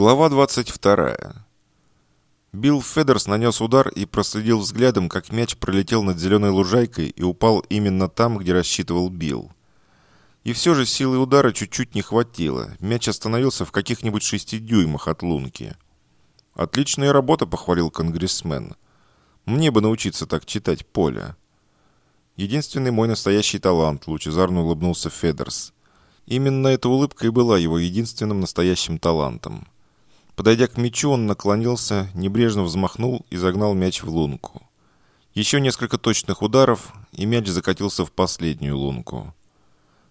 Глава 22. Билл Федерс нанес удар и проследил взглядом, как мяч пролетел над зеленой лужайкой и упал именно там, где рассчитывал Билл. И все же силы удара чуть-чуть не хватило. Мяч остановился в каких-нибудь шести дюймах от лунки. «Отличная работа», — похвалил конгрессмен. «Мне бы научиться так читать поле». «Единственный мой настоящий талант», — лучезарно улыбнулся Федерс. Именно эта улыбка и была его единственным настоящим талантом. Подойдя к мячу, он наклонился, небрежно взмахнул и загнал мяч в лунку. Еще несколько точных ударов, и мяч закатился в последнюю лунку.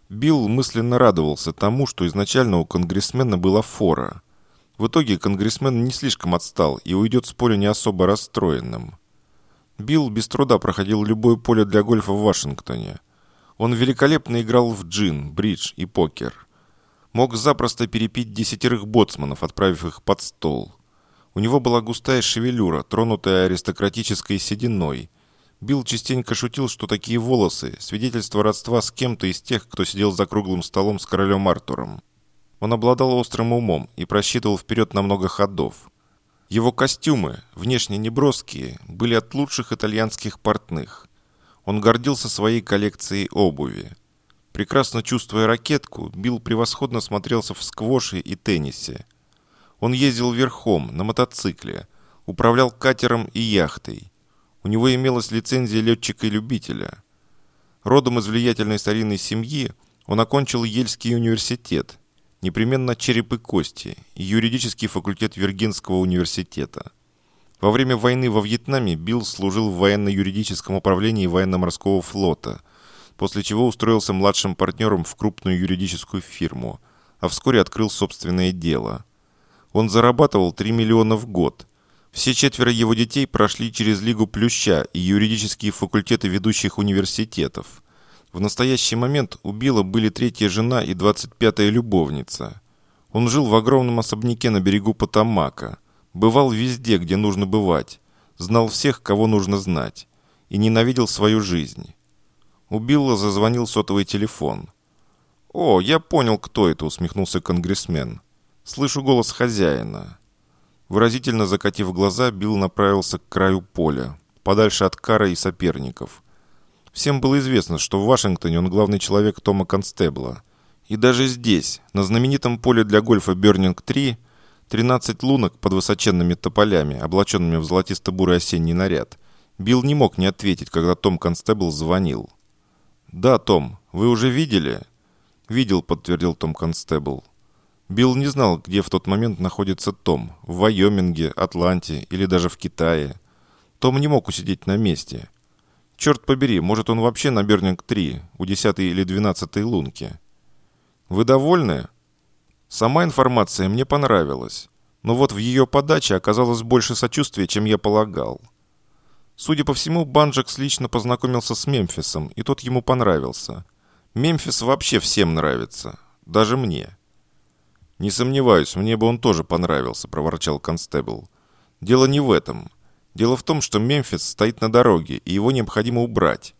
Билл мысленно радовался тому, что изначально у конгрессмена была фора. В итоге конгрессмен не слишком отстал и уйдет с поля не особо расстроенным. Билл без труда проходил любое поле для гольфа в Вашингтоне. Он великолепно играл в джин, бридж и покер мог запросто перепить десятерых боцманов, отправив их под стол. У него была густая шевелюра, тронутая аристократической сединой. Билл частенько шутил, что такие волосы – свидетельство родства с кем-то из тех, кто сидел за круглым столом с королем Артуром. Он обладал острым умом и просчитывал вперед на много ходов. Его костюмы, внешне неброские, были от лучших итальянских портных. Он гордился своей коллекцией обуви. Прекрасно чувствуя ракетку, Билл превосходно смотрелся в сквоше и теннисе. Он ездил верхом, на мотоцикле, управлял катером и яхтой. У него имелась лицензия летчика и любителя. Родом из влиятельной старинной семьи, он окончил Ельский университет, непременно череп и кости, и юридический факультет Виргинского университета. Во время войны во Вьетнаме Билл служил в военно-юридическом управлении военно-морского флота – после чего устроился младшим партнером в крупную юридическую фирму, а вскоре открыл собственное дело. Он зарабатывал 3 миллиона в год. Все четверо его детей прошли через Лигу Плюща и юридические факультеты ведущих университетов. В настоящий момент у Билла были третья жена и 25-я любовница. Он жил в огромном особняке на берегу Потамака. Бывал везде, где нужно бывать. Знал всех, кого нужно знать. И ненавидел свою жизнь. У Билла зазвонил сотовый телефон. «О, я понял, кто это», — усмехнулся конгрессмен. «Слышу голос хозяина». Выразительно закатив глаза, Билл направился к краю поля, подальше от Кара и соперников. Всем было известно, что в Вашингтоне он главный человек Тома Констебла. И даже здесь, на знаменитом поле для гольфа Бёрнинг-3, 13 лунок под высоченными тополями, облаченными в золотисто-бурый осенний наряд, Билл не мог не ответить, когда Том Констебл звонил. «Да, Том, вы уже видели?» «Видел», — подтвердил Том Констебл. Билл не знал, где в тот момент находится Том. В Вайоминге, Атланте или даже в Китае. Том не мог усидеть на месте. Черт побери, может он вообще на Бернинг-3, у 10 или 12 лунки. Вы довольны? Сама информация мне понравилась. Но вот в ее подаче оказалось больше сочувствия, чем я полагал. Судя по всему, Банджакс лично познакомился с Мемфисом, и тот ему понравился. Мемфис вообще всем нравится, даже мне. «Не сомневаюсь, мне бы он тоже понравился», – проворчал Констебл. «Дело не в этом. Дело в том, что Мемфис стоит на дороге, и его необходимо убрать.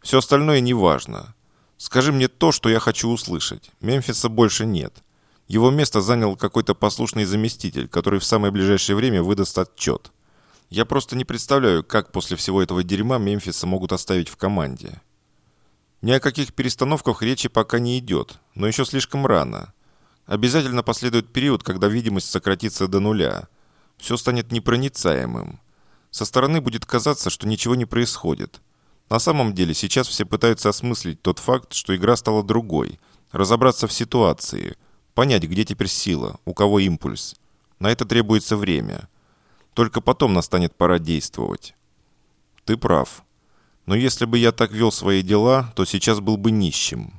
Все остальное не важно. Скажи мне то, что я хочу услышать. Мемфиса больше нет. Его место занял какой-то послушный заместитель, который в самое ближайшее время выдаст отчет. Я просто не представляю, как после всего этого дерьма Мемфиса могут оставить в команде. Ни о каких перестановках речи пока не идет, но еще слишком рано. Обязательно последует период, когда видимость сократится до нуля. Все станет непроницаемым. Со стороны будет казаться, что ничего не происходит. На самом деле сейчас все пытаются осмыслить тот факт, что игра стала другой, разобраться в ситуации, понять, где теперь сила, у кого импульс. На это требуется время. Только потом настанет пора действовать. Ты прав. Но если бы я так вел свои дела, то сейчас был бы нищим.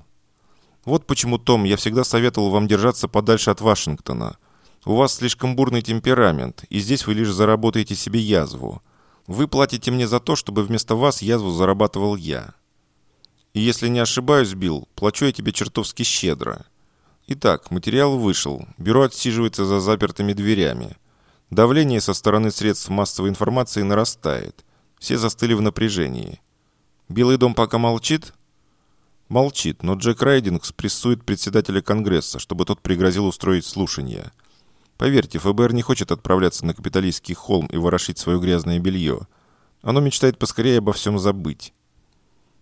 Вот почему, Том, я всегда советовал вам держаться подальше от Вашингтона. У вас слишком бурный темперамент, и здесь вы лишь заработаете себе язву. Вы платите мне за то, чтобы вместо вас язву зарабатывал я. И если не ошибаюсь, Билл, плачу я тебе чертовски щедро. Итак, материал вышел. Бюро отсиживается за запертыми дверями. Давление со стороны средств массовой информации нарастает. Все застыли в напряжении. Белый дом пока молчит? Молчит, но Джек Райдингс прессует председателя Конгресса, чтобы тот пригрозил устроить слушание. Поверьте, ФБР не хочет отправляться на капиталистский холм и ворошить свое грязное белье. Оно мечтает поскорее обо всем забыть.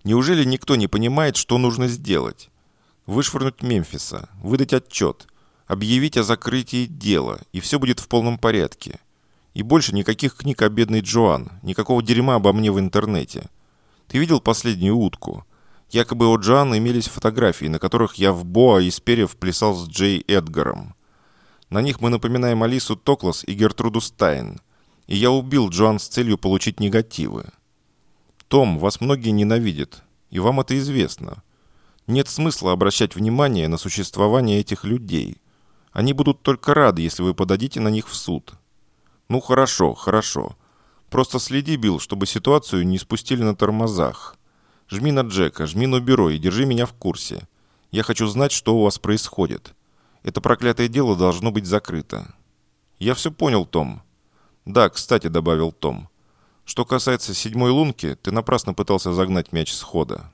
Неужели никто не понимает, что нужно сделать? Вышвырнуть Мемфиса, выдать отчет, объявить о закрытии дела, и все будет в полном порядке. И больше никаких книг о бедной Джоан, никакого дерьма обо мне в интернете. Ты видел последнюю утку? Якобы у Джоан имелись фотографии, на которых я в Боа из перьев плясал с Джей Эдгаром. На них мы напоминаем Алису Токлас и Гертруду Стайн. И я убил Джоан с целью получить негативы. Том, вас многие ненавидят, и вам это известно. Нет смысла обращать внимание на существование этих людей. Они будут только рады, если вы подадите на них в суд. Ну хорошо, хорошо. Просто следи, Билл, чтобы ситуацию не спустили на тормозах. Жми на Джека, жми на бюро и держи меня в курсе. Я хочу знать, что у вас происходит. Это проклятое дело должно быть закрыто. Я все понял, Том. Да, кстати, добавил Том. Что касается седьмой лунки, ты напрасно пытался загнать мяч с хода.